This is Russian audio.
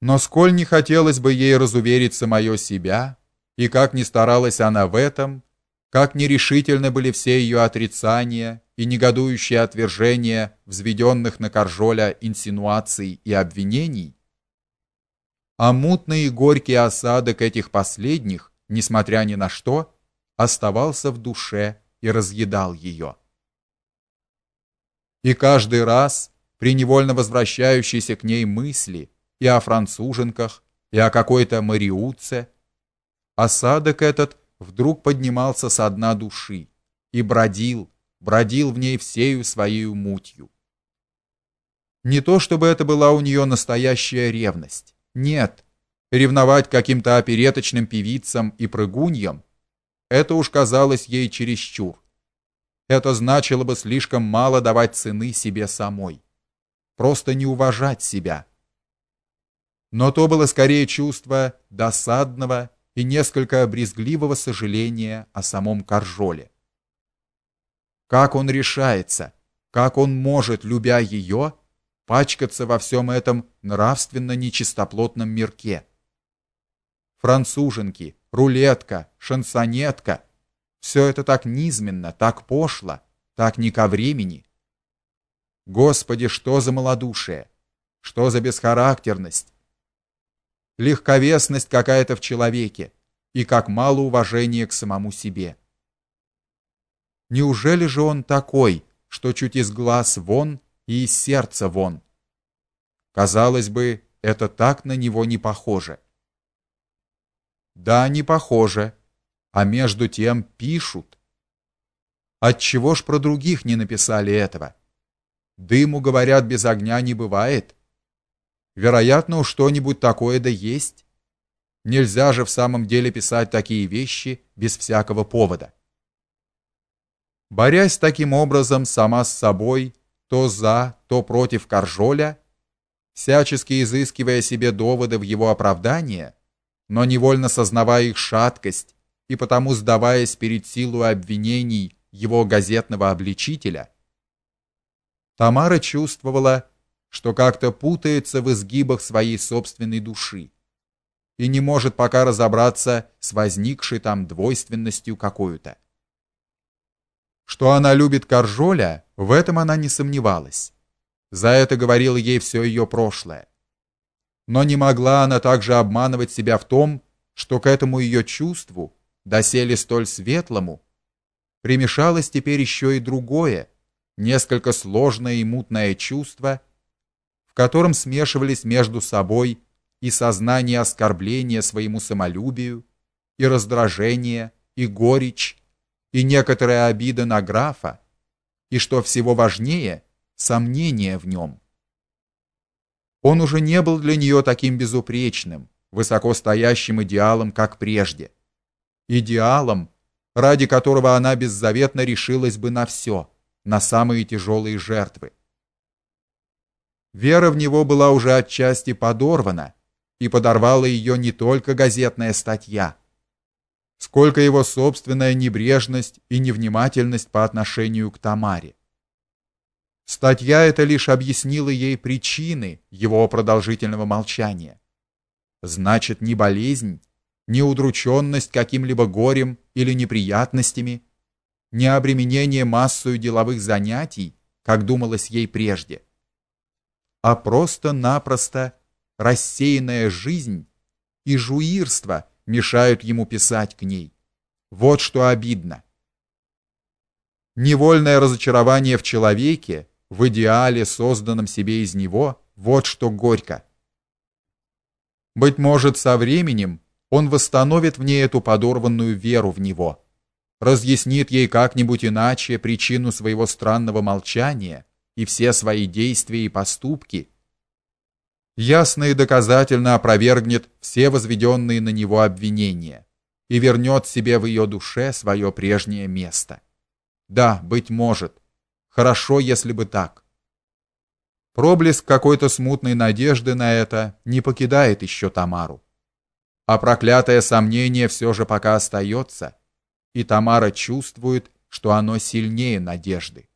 Но сколь не хотелось бы ей разуверить самое себя, и как ни старалась она в этом, как нерешительны были все ее отрицания и негодующие отвержения взведенных на Каржоля инсинуаций и обвинений, а мутный и горький осадок этих последних, несмотря ни на что, оставался в душе и разъедал ее. И каждый раз при невольно возвращающейся к ней мысли и о француженках, и о какой-то мариутце, осадок этот вдруг поднимался со дна души и бродил, бродил в ней всею своей мутью. Не то чтобы это была у нее настоящая ревность. Нет. Ревновать каким-то опереточным певицам и прыгуньям это уж казалось ей чересчур. Это значило бы слишком мало давать цены себе самой. Просто не уважать себя. Но то было скорее чувство досадного и несколько брезгливого сожаления о самом Каржоле. Как он решается, как он может, любя ее, пачкаться во всем этом нравственно нечистоплотном мирке? Француженки, рулетка, шансонетка все это так низменно, так пошло, так не ко времени. Господи, что за малодушие, что за бесхарактерность, легковесность какая-то в человеке и как мало уважения к самому себе. Неужели же он такой, что чуть из глаз вон и из сердца вон? Казалось бы, это так на него не похоже. Да, не похоже, а между тем пишут. Отчего ж про других не написали этого? Дыму, говорят, без огня не бывает. Вероятно, что-нибудь такое да есть. Нельзя же в самом деле писать такие вещи без всякого повода. Борясь таким образом сама с собой, то за, то против Каржоля, всячески изыскивая себе доводы в его оправдание, но невольно сознавая их шаткость и потому сдаваясь перед силу обвинений его газетного обличителя, Тамара чувствовала, что как-то путается в изгибах своей собственной души и не может пока разобраться с возникшей там двойственностью какой-то. Что она любит Каржоля, в этом она не сомневалась. За это говорило ей все ее прошлое. Но не могла она также обманывать себя в том, что к этому ее чувству, доселе столь светлому, примешалось теперь еще и другое, несколько сложное и мутное чувство, котором смешивались между собой и сознание оскорбления своему самолюбию, и раздражение, и горечь, и некоторая обида на графа, и что всего важнее, сомнение в нем. Он уже не был для нее таким безупречным, высоко стоящим идеалом, как прежде. Идеалом, ради которого она беззаветно решилась бы на все, на самые тяжелые жертвы. Вера в него была уже отчасти подорвана, и подорвала ее не только газетная статья, сколько его собственная небрежность и невнимательность по отношению к Тамаре. Статья эта лишь объяснила ей причины его продолжительного молчания. Значит, не болезнь, не удрученность каким-либо горем или неприятностями, не обременение массою деловых занятий, как думалось ей прежде, а просто-напросто рассеянная жизнь и жуирство мешают ему писать к ней. Вот что обидно. Невольное разочарование в человеке, в идеале, созданном себе из него, вот что горько. Быть может, со временем он восстановит в ней эту подорванную веру в него, разъяснит ей как-нибудь иначе причину своего странного молчания и все свои действия и поступки, ясно и доказательно опровергнет все возведенные на него обвинения и вернет себе в ее душе свое прежнее место. Да, быть может. Хорошо, если бы так. Проблеск какой-то смутной надежды на это не покидает еще Тамару. А проклятое сомнение все же пока остается, и Тамара чувствует, что оно сильнее надежды.